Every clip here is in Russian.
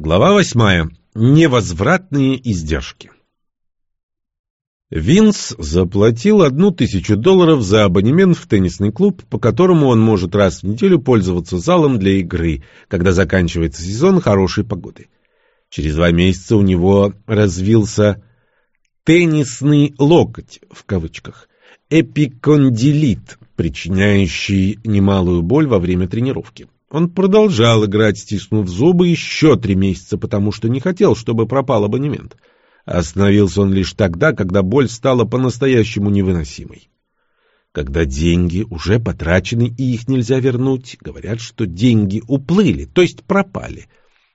Глава восьмая. Невозвратные издержки. Винс заплатил одну тысячу долларов за абонемент в теннисный клуб, по которому он может раз в неделю пользоваться залом для игры, когда заканчивается сезон хорошей погоды. Через два месяца у него развился «теннисный локоть» в кавычках, эпикондилит, причиняющий немалую боль во время тренировки. Он продолжал играть, стиснув зубы, еще три месяца, потому что не хотел, чтобы пропал абонемент. Остановился он лишь тогда, когда боль стала по-настоящему невыносимой. Когда деньги уже потрачены и их нельзя вернуть, говорят, что деньги уплыли, то есть пропали.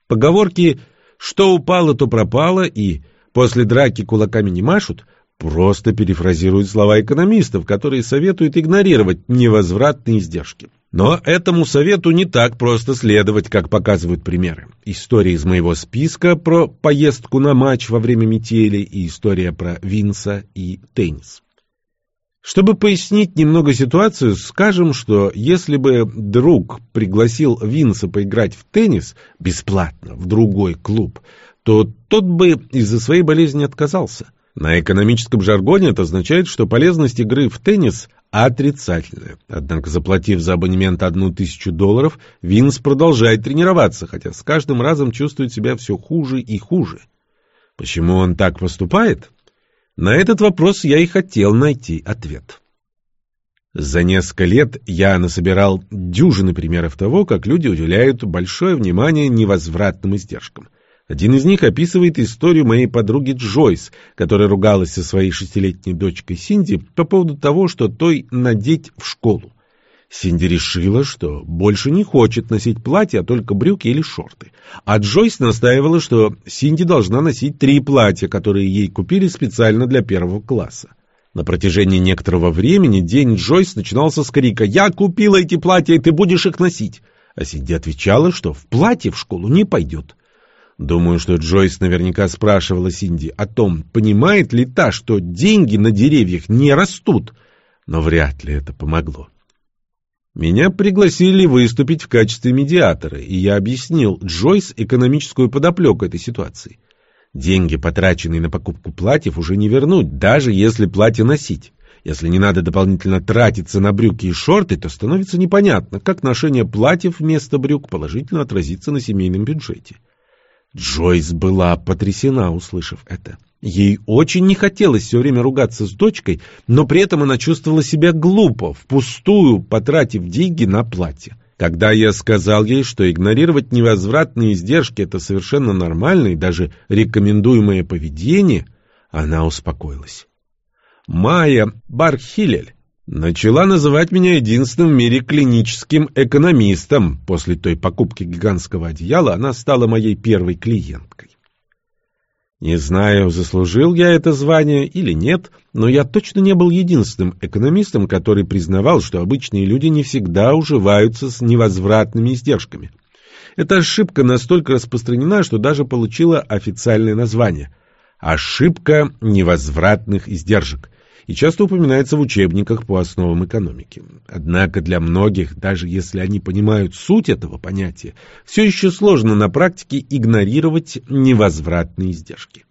Поговорки «что упало, то пропало» и «после драки кулаками не машут» просто перефразируют слова экономистов, которые советуют игнорировать невозвратные издержки. Но этому совету не так просто следовать, как показывают примеры. История из моего списка про поездку на матч во время метели и история про Винса и теннис. Чтобы пояснить немного ситуацию, скажем, что если бы друг пригласил Винса поиграть в теннис бесплатно в другой клуб, то тот бы из-за своей болезни отказался. На экономическом жаргоне это означает, что полезность игры в теннис отрицательная. Однако, заплатив за абонемент одну тысячу долларов, Винс продолжает тренироваться, хотя с каждым разом чувствует себя все хуже и хуже. Почему он так поступает? На этот вопрос я и хотел найти ответ. За несколько лет я насобирал дюжины примеров того, как люди уделяют большое внимание невозвратным издержкам. Один из них описывает историю моей подруги Джойс, которая ругалась со своей шестилетней дочкой Синди по поводу того, что той надеть в школу. Синди решила, что больше не хочет носить платье, а только брюки или шорты. А Джойс настаивала, что Синди должна носить три платья, которые ей купили специально для первого класса. На протяжении некоторого времени день Джойс начинался с крика «Я купила эти платья, и ты будешь их носить!» А Синди отвечала, что в платье в школу не пойдет. Думаю, что Джойс наверняка спрашивала Синди о том, понимает ли та, что деньги на деревьях не растут, но вряд ли это помогло. Меня пригласили выступить в качестве медиатора, и я объяснил Джойс экономическую подоплеку этой ситуации. Деньги, потраченные на покупку платьев, уже не вернуть, даже если платье носить. Если не надо дополнительно тратиться на брюки и шорты, то становится непонятно, как ношение платьев вместо брюк положительно отразится на семейном бюджете. Джойс была потрясена, услышав это. Ей очень не хотелось все время ругаться с дочкой, но при этом она чувствовала себя глупо, впустую потратив деньги на платье. Когда я сказал ей, что игнорировать невозвратные издержки – это совершенно нормально и даже рекомендуемое поведение, она успокоилась. Майя Бархилель Начала называть меня единственным в мире клиническим экономистом. После той покупки гигантского одеяла она стала моей первой клиенткой. Не знаю, заслужил я это звание или нет, но я точно не был единственным экономистом, который признавал, что обычные люди не всегда уживаются с невозвратными издержками. Эта ошибка настолько распространена, что даже получила официальное название – «Ошибка невозвратных издержек» и часто упоминается в учебниках по основам экономики. Однако для многих, даже если они понимают суть этого понятия, все еще сложно на практике игнорировать невозвратные издержки.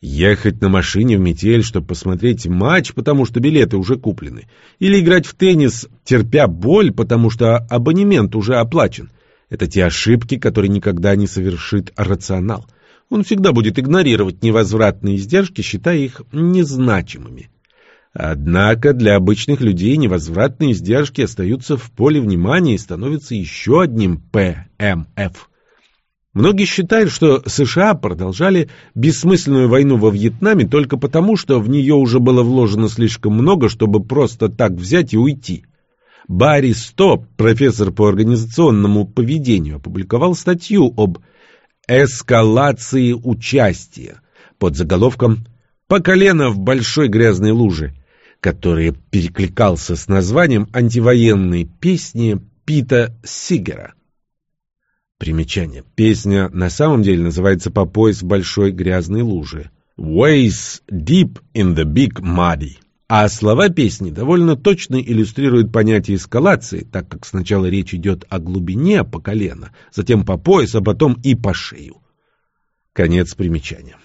Ехать на машине в метель, чтобы посмотреть матч, потому что билеты уже куплены, или играть в теннис, терпя боль, потому что абонемент уже оплачен – это те ошибки, которые никогда не совершит рационал. Он всегда будет игнорировать невозвратные издержки, считая их незначимыми. Однако для обычных людей невозвратные издержки остаются в поле внимания и становятся еще одним ПМФ. Многие считают, что США продолжали бессмысленную войну во Вьетнаме только потому, что в нее уже было вложено слишком много, чтобы просто так взять и уйти. Барри Стоп, профессор по организационному поведению, опубликовал статью об эскалации участия под заголовком «По колено в большой грязной луже который перекликался с названием антивоенной песни Пита Сигера. Примечание. Песня на самом деле называется «По пояс большой грязной луже». «Ways deep in the big muddy». А слова песни довольно точно иллюстрируют понятие эскалации, так как сначала речь идет о глубине по колено, затем по пояс, а потом и по шею. Конец примечания.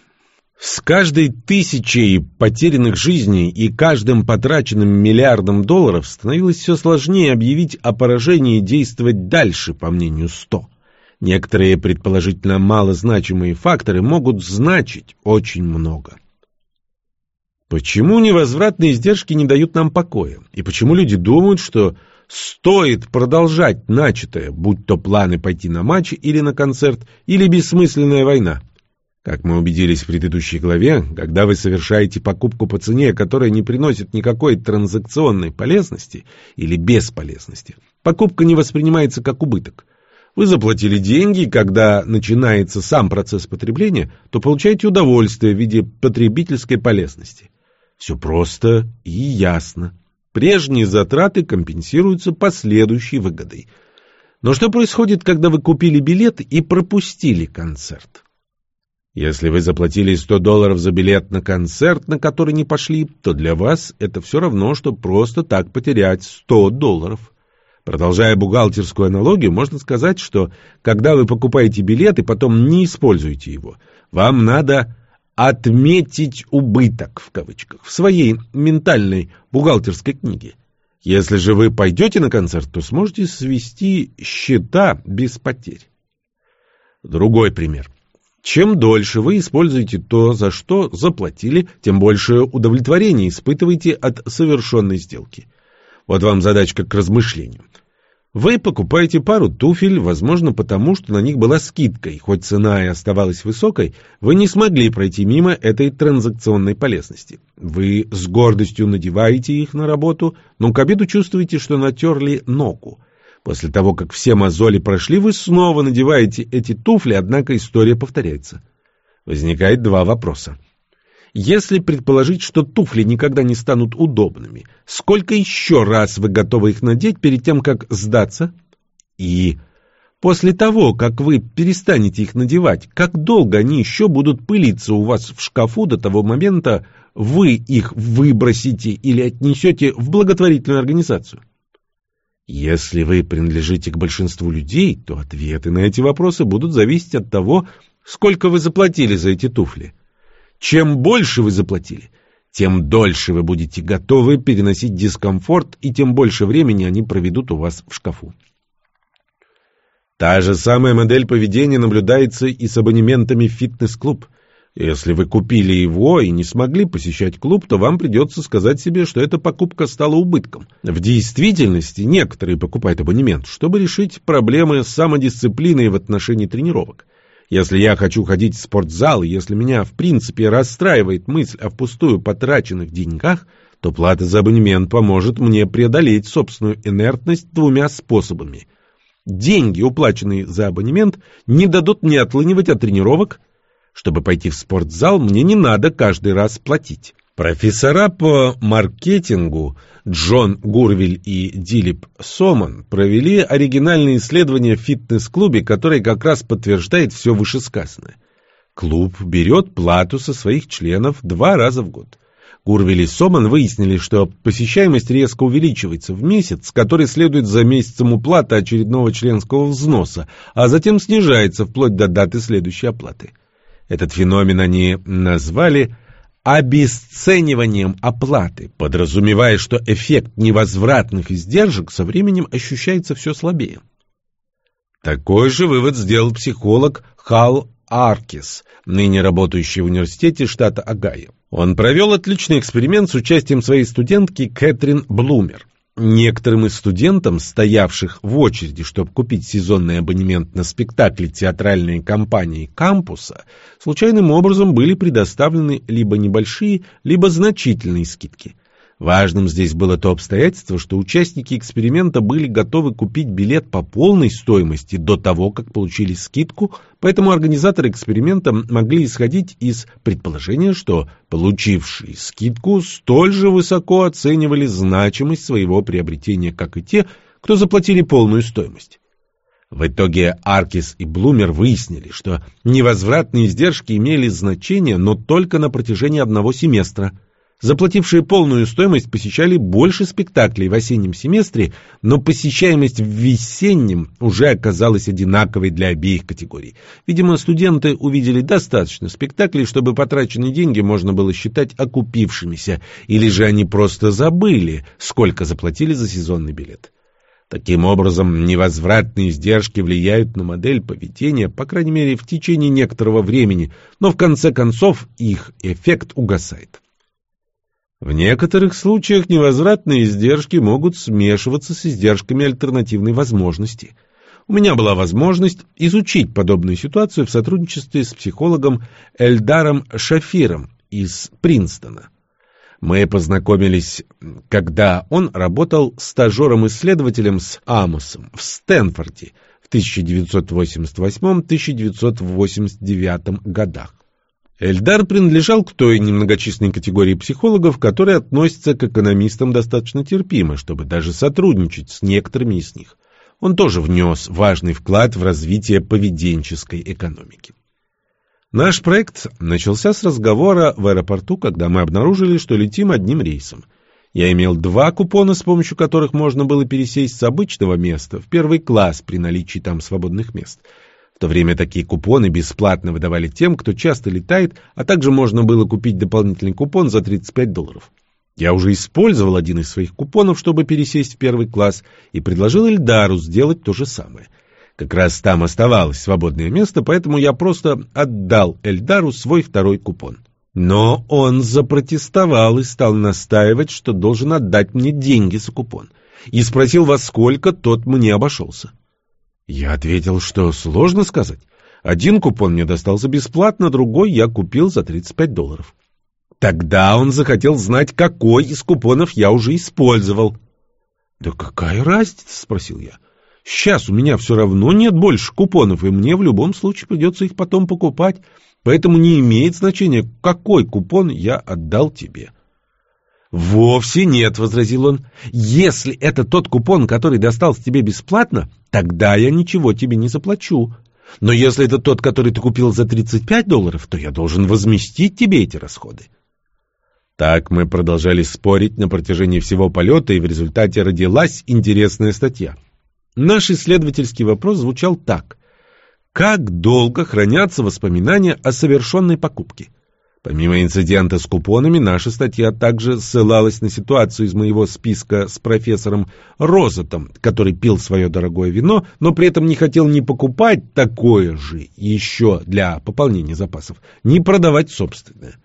С каждой тысячей потерянных жизней и каждым потраченным миллиардом долларов становилось все сложнее объявить о поражении и действовать дальше, по мнению Сто. Некоторые предположительно малозначимые факторы могут значить очень много. Почему невозвратные издержки не дают нам покоя? И почему люди думают, что стоит продолжать начатое, будь то планы пойти на матч или на концерт, или бессмысленная война? Как мы убедились в предыдущей главе, когда вы совершаете покупку по цене, которая не приносит никакой транзакционной полезности или бесполезности, покупка не воспринимается как убыток. Вы заплатили деньги, и когда начинается сам процесс потребления, то получаете удовольствие в виде потребительской полезности. Все просто и ясно. Прежние затраты компенсируются последующей выгодой. Но что происходит, когда вы купили билет и пропустили концерт? Если вы заплатили 100 долларов за билет на концерт, на который не пошли, то для вас это все равно, что просто так потерять 100 долларов. Продолжая бухгалтерскую аналогию, можно сказать, что когда вы покупаете билет и потом не используете его, вам надо «отметить убыток» в кавычках в своей ментальной бухгалтерской книге. Если же вы пойдете на концерт, то сможете свести счета без потерь. Другой пример. Чем дольше вы используете то, за что заплатили, тем больше удовлетворения испытываете от совершенной сделки. Вот вам задачка к размышлению. Вы покупаете пару туфель, возможно, потому что на них была скидка, и хоть цена и оставалась высокой, вы не смогли пройти мимо этой транзакционной полезности. Вы с гордостью надеваете их на работу, но к обеду чувствуете, что натерли ногу. После того, как все мозоли прошли, вы снова надеваете эти туфли, однако история повторяется. Возникает два вопроса. Если предположить, что туфли никогда не станут удобными, сколько еще раз вы готовы их надеть перед тем, как сдаться? И после того, как вы перестанете их надевать, как долго они еще будут пылиться у вас в шкафу до того момента, вы их выбросите или отнесете в благотворительную организацию? Если вы принадлежите к большинству людей, то ответы на эти вопросы будут зависеть от того, сколько вы заплатили за эти туфли. Чем больше вы заплатили, тем дольше вы будете готовы переносить дискомфорт, и тем больше времени они проведут у вас в шкафу. Та же самая модель поведения наблюдается и с абонементами в фитнес-клуб. Если вы купили его и не смогли посещать клуб, то вам придется сказать себе, что эта покупка стала убытком. В действительности некоторые покупают абонемент, чтобы решить проблемы с самодисциплиной в отношении тренировок. Если я хочу ходить в спортзал, и если меня в принципе расстраивает мысль о впустую потраченных деньгах, то плата за абонемент поможет мне преодолеть собственную инертность двумя способами. Деньги, уплаченные за абонемент, не дадут мне отлынивать от тренировок. Чтобы пойти в спортзал, мне не надо каждый раз платить. Профессора по маркетингу Джон Гурвиль и Дилип Соман провели оригинальное исследование в фитнес-клубе, которое как раз подтверждает все вышесказанное. Клуб берет плату со своих членов два раза в год. Гурвиль и Соман выяснили, что посещаемость резко увеличивается в месяц, который следует за месяцем уплаты очередного членского взноса, а затем снижается вплоть до даты следующей оплаты. Этот феномен они назвали обесцениванием оплаты, подразумевая, что эффект невозвратных издержек со временем ощущается все слабее. Такой же вывод сделал психолог Хал Аркис, ныне работающий в университете штата Огайо. Он провел отличный эксперимент с участием своей студентки Кэтрин Блумер. Некоторым из студентам, стоявших в очереди, чтобы купить сезонный абонемент на спектакли театральной компании кампуса, случайным образом были предоставлены либо небольшие, либо значительные скидки. Важным здесь было то обстоятельство, что участники эксперимента были готовы купить билет по полной стоимости до того, как получили скидку, поэтому организаторы эксперимента могли исходить из предположения, что получившие скидку столь же высоко оценивали значимость своего приобретения, как и те, кто заплатили полную стоимость. В итоге Аркис и Блумер выяснили, что невозвратные издержки имели значение, но только на протяжении одного семестра – Заплатившие полную стоимость посещали больше спектаклей в осеннем семестре, но посещаемость в весеннем уже оказалась одинаковой для обеих категорий. Видимо, студенты увидели достаточно спектаклей, чтобы потраченные деньги можно было считать окупившимися, или же они просто забыли, сколько заплатили за сезонный билет. Таким образом, невозвратные издержки влияют на модель поведения, по крайней мере, в течение некоторого времени, но в конце концов их эффект угасает. В некоторых случаях невозвратные издержки могут смешиваться с издержками альтернативной возможности. У меня была возможность изучить подобную ситуацию в сотрудничестве с психологом Эльдаром Шафиром из Принстона. Мы познакомились, когда он работал стажером-исследователем с Амосом в Стэнфорде в 1988-1989 годах. Эльдар принадлежал к той немногочисленной категории психологов, которые относятся к экономистам достаточно терпимо, чтобы даже сотрудничать с некоторыми из них. Он тоже внес важный вклад в развитие поведенческой экономики. Наш проект начался с разговора в аэропорту, когда мы обнаружили, что летим одним рейсом. Я имел два купона, с помощью которых можно было пересесть с обычного места в первый класс при наличии там свободных мест – в то время такие купоны бесплатно выдавали тем, кто часто летает, а также можно было купить дополнительный купон за 35 долларов. Я уже использовал один из своих купонов, чтобы пересесть в первый класс, и предложил Эльдару сделать то же самое. Как раз там оставалось свободное место, поэтому я просто отдал Эльдару свой второй купон. Но он запротестовал и стал настаивать, что должен отдать мне деньги за купон, и спросил, во сколько тот мне обошелся. Я ответил, что сложно сказать. Один купон мне достался бесплатно, другой я купил за 35 долларов. Тогда он захотел знать, какой из купонов я уже использовал. «Да какая разница?» — спросил я. «Сейчас у меня все равно нет больше купонов, и мне в любом случае придется их потом покупать, поэтому не имеет значения, какой купон я отдал тебе». «Вовсе нет», — возразил он. «Если это тот купон, который достался тебе бесплатно, тогда я ничего тебе не заплачу. Но если это тот, который ты купил за 35 долларов, то я должен возместить тебе эти расходы». Так мы продолжали спорить на протяжении всего полета, и в результате родилась интересная статья. Наш исследовательский вопрос звучал так. Как долго хранятся воспоминания о совершенной покупке? Помимо инцидента с купонами, наша статья также ссылалась на ситуацию из моего списка с профессором Розетом, который пил свое дорогое вино, но при этом не хотел ни покупать такое же еще для пополнения запасов, ни продавать собственное.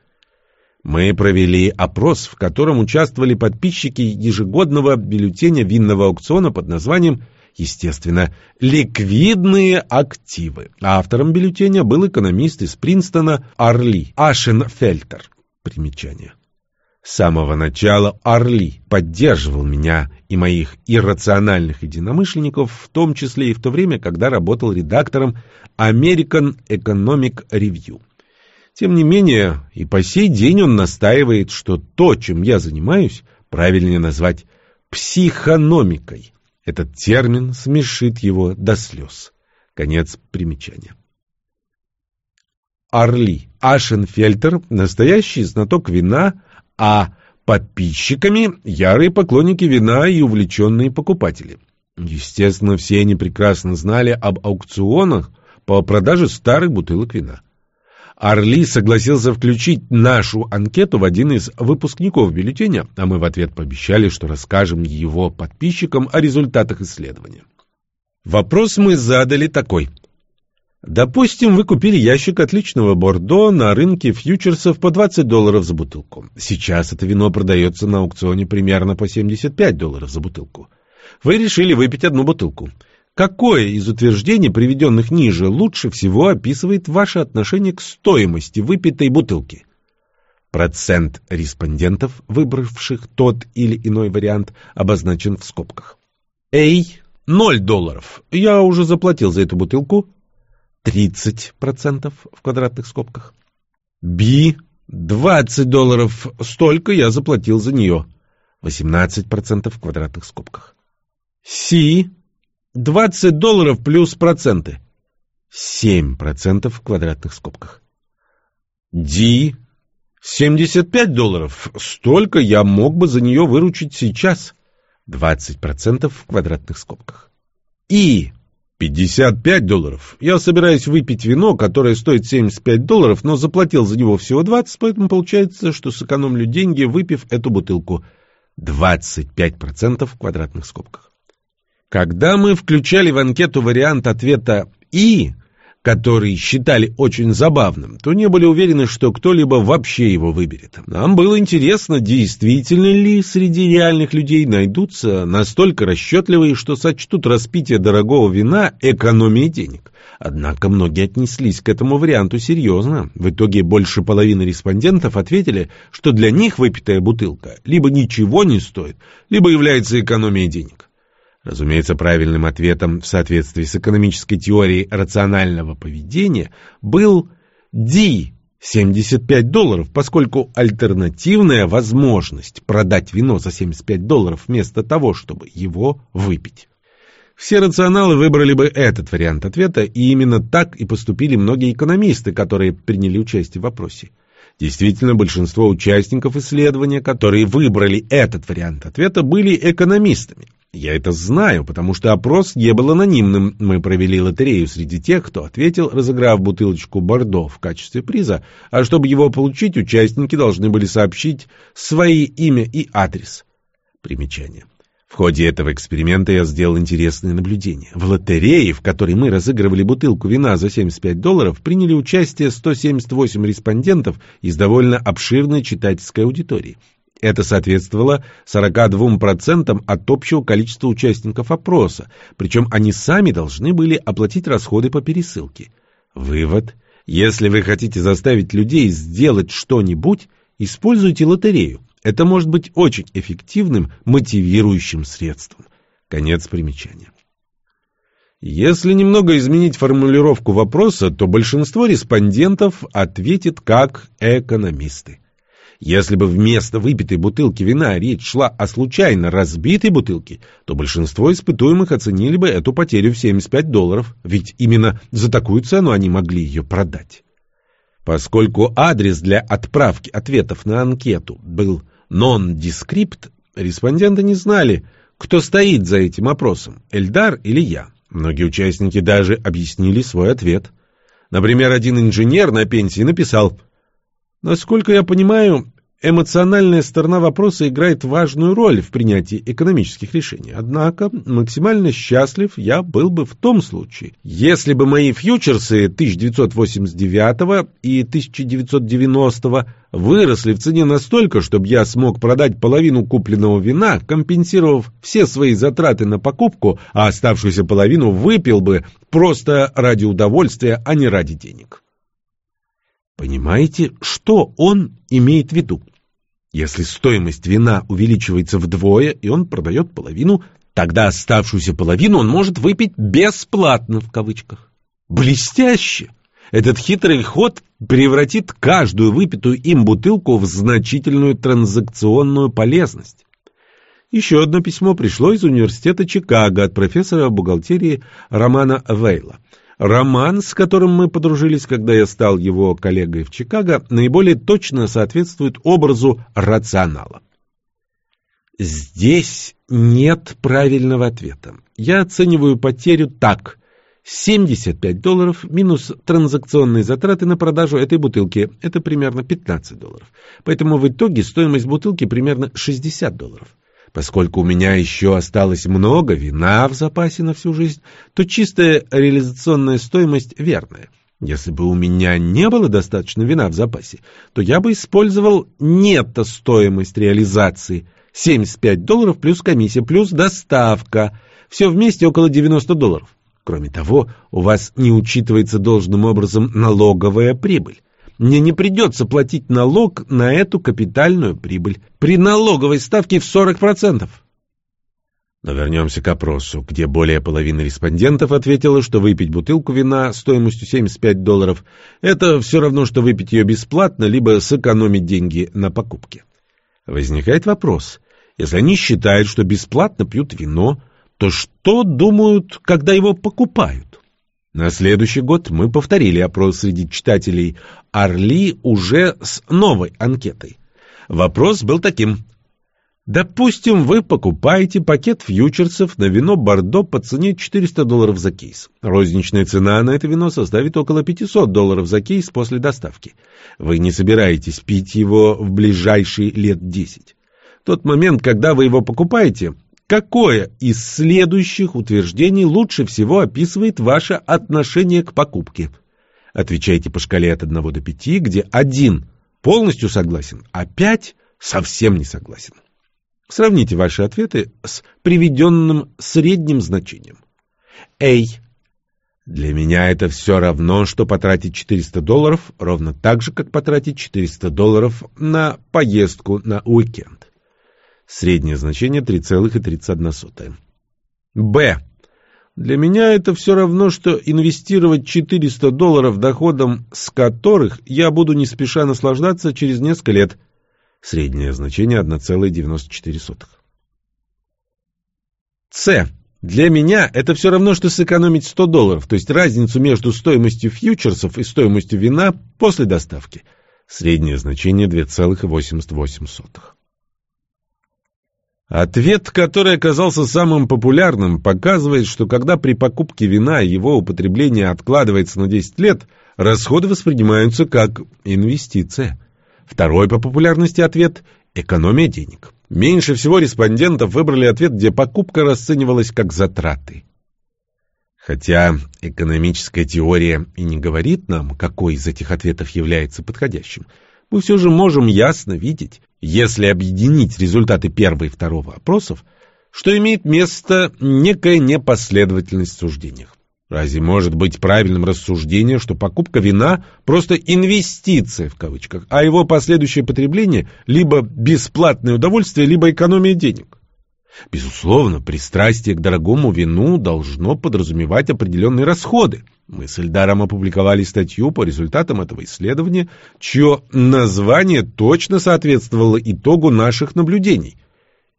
Мы провели опрос, в котором участвовали подписчики ежегодного бюллетеня винного аукциона под названием естественно, ликвидные активы. Автором бюллетеня был экономист из Принстона Арли Ашенфельтер. Примечание. С самого начала Арли поддерживал меня и моих иррациональных единомышленников, в том числе и в то время, когда работал редактором American Economic Review. Тем не менее, и по сей день он настаивает, что то, чем я занимаюсь, правильнее назвать психономикой. Этот термин смешит его до слез. Конец примечания. Орли Ашенфельтер – настоящий знаток вина, а подписчиками – ярые поклонники вина и увлеченные покупатели. Естественно, все они прекрасно знали об аукционах по продаже старых бутылок вина. Орли согласился включить нашу анкету в один из выпускников бюллетеня, а мы в ответ пообещали, что расскажем его подписчикам о результатах исследования. Вопрос мы задали такой. Допустим, вы купили ящик отличного бордо на рынке фьючерсов по 20 долларов за бутылку. Сейчас это вино продается на аукционе примерно по 75 долларов за бутылку. Вы решили выпить одну бутылку. Какое из утверждений, приведенных ниже, лучше всего описывает ваше отношение к стоимости выпитой бутылки? Процент респондентов, выбравших тот или иной вариант, обозначен в скобках. A – 0 долларов. Я уже заплатил за эту бутылку. 30% в квадратных скобках. B – 20 долларов. Столько я заплатил за нее. 18% в квадратных скобках. C 20 долларов плюс проценты. 7% в квадратных скобках. D 75 долларов. Столько я мог бы за нее выручить сейчас. 20% в квадратных скобках. И 55 долларов. Я собираюсь выпить вино, которое стоит 75 долларов, но заплатил за него всего 20, поэтому получается, что сэкономлю деньги, выпив эту бутылку. 25% в квадратных скобках. Когда мы включали в анкету вариант ответа «И», который считали очень забавным, то не были уверены, что кто-либо вообще его выберет. Нам было интересно, действительно ли среди реальных людей найдутся настолько расчетливые, что сочтут распитие дорогого вина экономией денег. Однако многие отнеслись к этому варианту серьезно. В итоге больше половины респондентов ответили, что для них выпитая бутылка либо ничего не стоит, либо является экономией денег. Разумеется, правильным ответом в соответствии с экономической теорией рационального поведения был D 75 долларов, поскольку альтернативная возможность продать вино за 75 долларов вместо того, чтобы его выпить. Все рационалы выбрали бы этот вариант ответа, и именно так и поступили многие экономисты, которые приняли участие в вопросе. Действительно, большинство участников исследования, которые выбрали этот вариант ответа, были экономистами. Я это знаю, потому что опрос не был анонимным. Мы провели лотерею среди тех, кто ответил, разыграв бутылочку Бордо в качестве приза, а чтобы его получить, участники должны были сообщить свои имя и адрес. Примечание. В ходе этого эксперимента я сделал интересное наблюдение. В лотерее, в которой мы разыгрывали бутылку вина за 75 долларов, приняли участие 178 респондентов из довольно обширной читательской аудитории. Это соответствовало 42% от общего количества участников опроса, причем они сами должны были оплатить расходы по пересылке. Вывод. Если вы хотите заставить людей сделать что-нибудь, используйте лотерею. Это может быть очень эффективным мотивирующим средством. Конец примечания. Если немного изменить формулировку вопроса, то большинство респондентов ответит как экономисты. Если бы вместо выпитой бутылки вина речь шла о случайно разбитой бутылке, то большинство испытуемых оценили бы эту потерю в 75 долларов, ведь именно за такую цену они могли ее продать. Поскольку адрес для отправки ответов на анкету был non-descript, респонденты не знали, кто стоит за этим опросом, Эльдар или я. Многие участники даже объяснили свой ответ. Например, один инженер на пенсии написал Насколько я понимаю, эмоциональная сторона вопроса играет важную роль в принятии экономических решений. Однако максимально счастлив я был бы в том случае, если бы мои фьючерсы 1989 и 1990 выросли в цене настолько, чтобы я смог продать половину купленного вина, компенсировав все свои затраты на покупку, а оставшуюся половину выпил бы просто ради удовольствия, а не ради денег. Понимаете, что он имеет в виду? Если стоимость вина увеличивается вдвое, и он продает половину, тогда оставшуюся половину он может выпить «бесплатно» в кавычках. Блестяще! Этот хитрый ход превратит каждую выпитую им бутылку в значительную транзакционную полезность. Еще одно письмо пришло из университета Чикаго от профессора бухгалтерии Романа Вейла. Роман, с которым мы подружились, когда я стал его коллегой в Чикаго, наиболее точно соответствует образу рационала. Здесь нет правильного ответа. Я оцениваю потерю так. 75 долларов минус транзакционные затраты на продажу этой бутылки. Это примерно 15 долларов. Поэтому в итоге стоимость бутылки примерно 60 долларов. Поскольку у меня еще осталось много вина в запасе на всю жизнь, то чистая реализационная стоимость верная. Если бы у меня не было достаточно вина в запасе, то я бы использовал нето-стоимость реализации. 75 долларов плюс комиссия, плюс доставка. Все вместе около 90 долларов. Кроме того, у вас не учитывается должным образом налоговая прибыль. Мне не придется платить налог на эту капитальную прибыль при налоговой ставке в 40%. Но вернемся к опросу, где более половины респондентов ответило, что выпить бутылку вина стоимостью 75 долларов – это все равно, что выпить ее бесплатно, либо сэкономить деньги на покупке. Возникает вопрос, если они считают, что бесплатно пьют вино, то что думают, когда его покупают? На следующий год мы повторили опрос среди читателей «Орли» уже с новой анкетой. Вопрос был таким. Допустим, вы покупаете пакет фьючерсов на вино Бордо по цене 400 долларов за кейс. Розничная цена на это вино составит около 500 долларов за кейс после доставки. Вы не собираетесь пить его в ближайшие лет 10. Тот момент, когда вы его покупаете, какое из следующих утверждений лучше всего описывает ваше отношение к покупке? Отвечайте по шкале от 1 до 5, где 1 полностью согласен, а 5 совсем не согласен. Сравните ваши ответы с приведенным средним значением. A. Для меня это все равно, что потратить 400 долларов, ровно так же, как потратить 400 долларов на поездку на уикенд. Среднее значение 3,31. Б. Для меня это все равно, что инвестировать 400 долларов доходом, с которых я буду не спеша наслаждаться через несколько лет. Среднее значение 1,94. С. Для меня это все равно, что сэкономить 100 долларов, то есть разницу между стоимостью фьючерсов и стоимостью вина после доставки. Среднее значение 2,88. Ответ, который оказался самым популярным, показывает, что когда при покупке вина его употребление откладывается на 10 лет, расходы воспринимаются как инвестиция. Второй по популярности ответ – экономия денег. Меньше всего респондентов выбрали ответ, где покупка расценивалась как затраты. Хотя экономическая теория и не говорит нам, какой из этих ответов является подходящим, мы все же можем ясно видеть, если объединить результаты первого и второго опросов, что имеет место некая непоследовательность в суждениях. Разве может быть правильным рассуждение, что покупка вина – просто инвестиция в кавычках, а его последующее потребление – либо бесплатное удовольствие, либо экономия денег? Безусловно, пристрастие к дорогому вину должно подразумевать определенные расходы. Мы с Эльдаром опубликовали статью по результатам этого исследования, чье название точно соответствовало итогу наших наблюдений.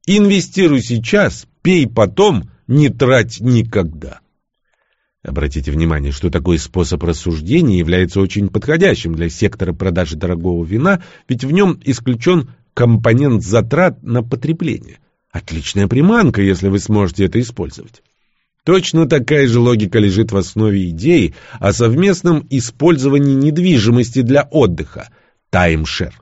«Инвестируй сейчас, пей потом, не трать никогда». Обратите внимание, что такой способ рассуждения является очень подходящим для сектора продажи дорогого вина, ведь в нем исключен компонент затрат на потребление. Отличная приманка, если вы сможете это использовать. Точно такая же логика лежит в основе идеи о совместном использовании недвижимости для отдыха – таймшер.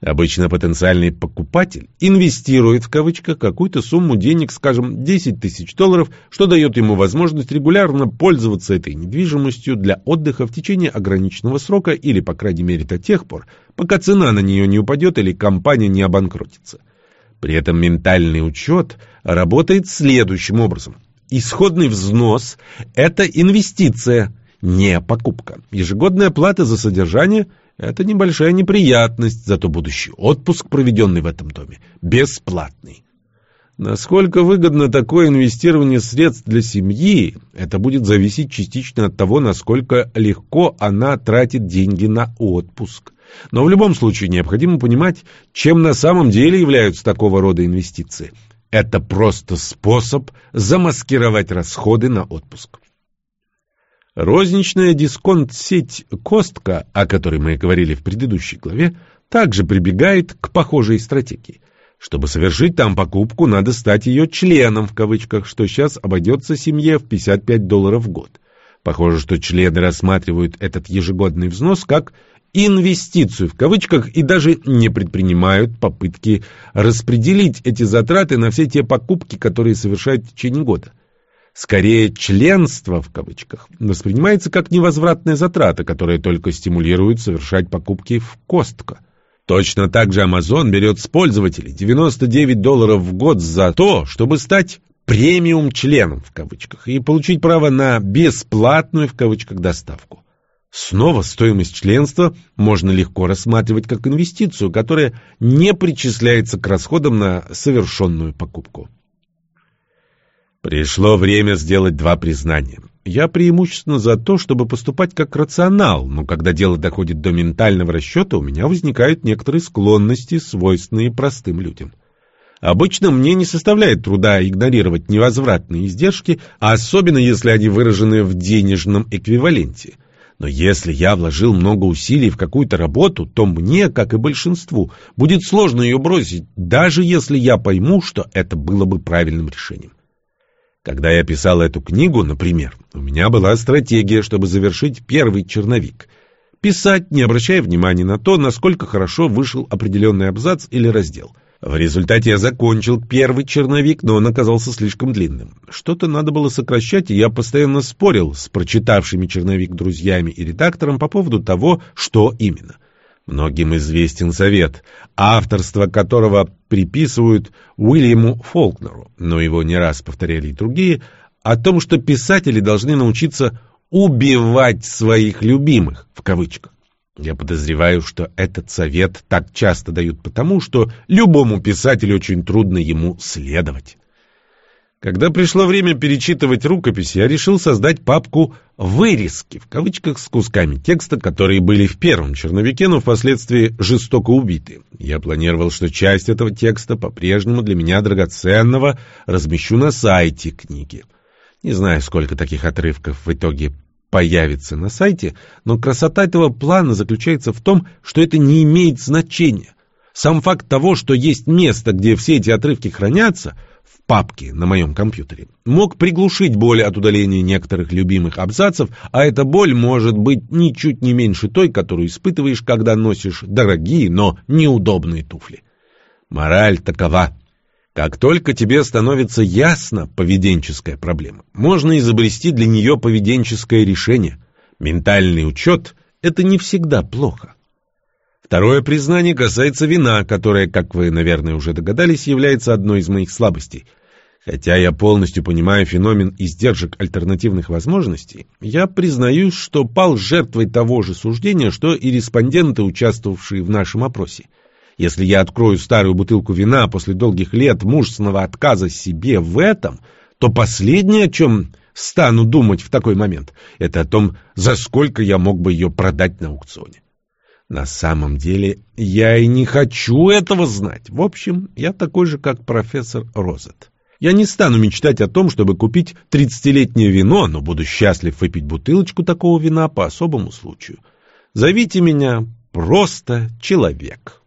Обычно потенциальный покупатель инвестирует в кавычках какую-то сумму денег, скажем, 10 тысяч долларов, что дает ему возможность регулярно пользоваться этой недвижимостью для отдыха в течение ограниченного срока или, по крайней мере, до тех пор, пока цена на нее не упадет или компания не обанкротится. При этом ментальный учет работает следующим образом. Исходный взнос – это инвестиция, не покупка. Ежегодная плата за содержание – это небольшая неприятность, зато будущий отпуск, проведенный в этом доме, бесплатный. Насколько выгодно такое инвестирование средств для семьи, это будет зависеть частично от того, насколько легко она тратит деньги на отпуск. Но в любом случае необходимо понимать, чем на самом деле являются такого рода инвестиции. Это просто способ замаскировать расходы на отпуск. Розничная дисконт-сеть Костка, о которой мы говорили в предыдущей главе, также прибегает к похожей стратегии. Чтобы совершить там покупку, надо стать ее членом, в кавычках, что сейчас обойдется семье в 55 долларов в год. Похоже, что члены рассматривают этот ежегодный взнос как инвестицию в кавычках и даже не предпринимают попытки распределить эти затраты на все те покупки, которые совершают в течение года. Скорее, членство, в кавычках, воспринимается как невозвратная затрата, которая только стимулирует совершать покупки в Костко. Точно так же Amazon берет с пользователей 99 долларов в год за то, чтобы стать премиум-членом, в кавычках, и получить право на бесплатную, в кавычках, доставку. Снова стоимость членства можно легко рассматривать как инвестицию, которая не причисляется к расходам на совершенную покупку. Пришло время сделать два признания. Я преимущественно за то, чтобы поступать как рационал, но когда дело доходит до ментального расчета, у меня возникают некоторые склонности, свойственные простым людям. Обычно мне не составляет труда игнорировать невозвратные издержки, особенно если они выражены в денежном эквиваленте. Но если я вложил много усилий в какую-то работу, то мне, как и большинству, будет сложно ее бросить, даже если я пойму, что это было бы правильным решением. Когда я писал эту книгу, например, у меня была стратегия, чтобы завершить первый черновик. Писать, не обращая внимания на то, насколько хорошо вышел определенный абзац или раздел – в результате я закончил первый черновик, но он оказался слишком длинным. Что-то надо было сокращать, и я постоянно спорил с прочитавшими черновик друзьями и редактором по поводу того, что именно. Многим известен совет, авторство которого приписывают Уильяму Фолкнеру, но его не раз повторяли и другие, о том, что писатели должны научиться «убивать своих любимых» в кавычках. Я подозреваю, что этот совет так часто дают потому, что любому писателю очень трудно ему следовать. Когда пришло время перечитывать рукопись, я решил создать папку «вырезки» в кавычках с кусками текста, которые были в первом черновике, но впоследствии жестоко убиты. Я планировал, что часть этого текста, по-прежнему для меня драгоценного, размещу на сайте книги. Не знаю, сколько таких отрывков в итоге появится на сайте, но красота этого плана заключается в том, что это не имеет значения. Сам факт того, что есть место, где все эти отрывки хранятся, в папке на моем компьютере, мог приглушить боль от удаления некоторых любимых абзацев, а эта боль может быть ничуть не меньше той, которую испытываешь, когда носишь дорогие, но неудобные туфли. Мораль такова. Как только тебе становится ясна поведенческая проблема, можно изобрести для нее поведенческое решение. Ментальный учет – это не всегда плохо. Второе признание касается вина, которое, как вы, наверное, уже догадались, является одной из моих слабостей. Хотя я полностью понимаю феномен издержек альтернативных возможностей, я признаюсь, что пал жертвой того же суждения, что и респонденты, участвовавшие в нашем опросе – если я открою старую бутылку вина после долгих лет мужественного отказа себе в этом, то последнее, о чем стану думать в такой момент, это о том, за сколько я мог бы ее продать на аукционе. На самом деле, я и не хочу этого знать. В общем, я такой же, как профессор Розет. Я не стану мечтать о том, чтобы купить тридцатилетнее вино, но буду счастлив выпить бутылочку такого вина по особому случаю. Зовите меня просто человек.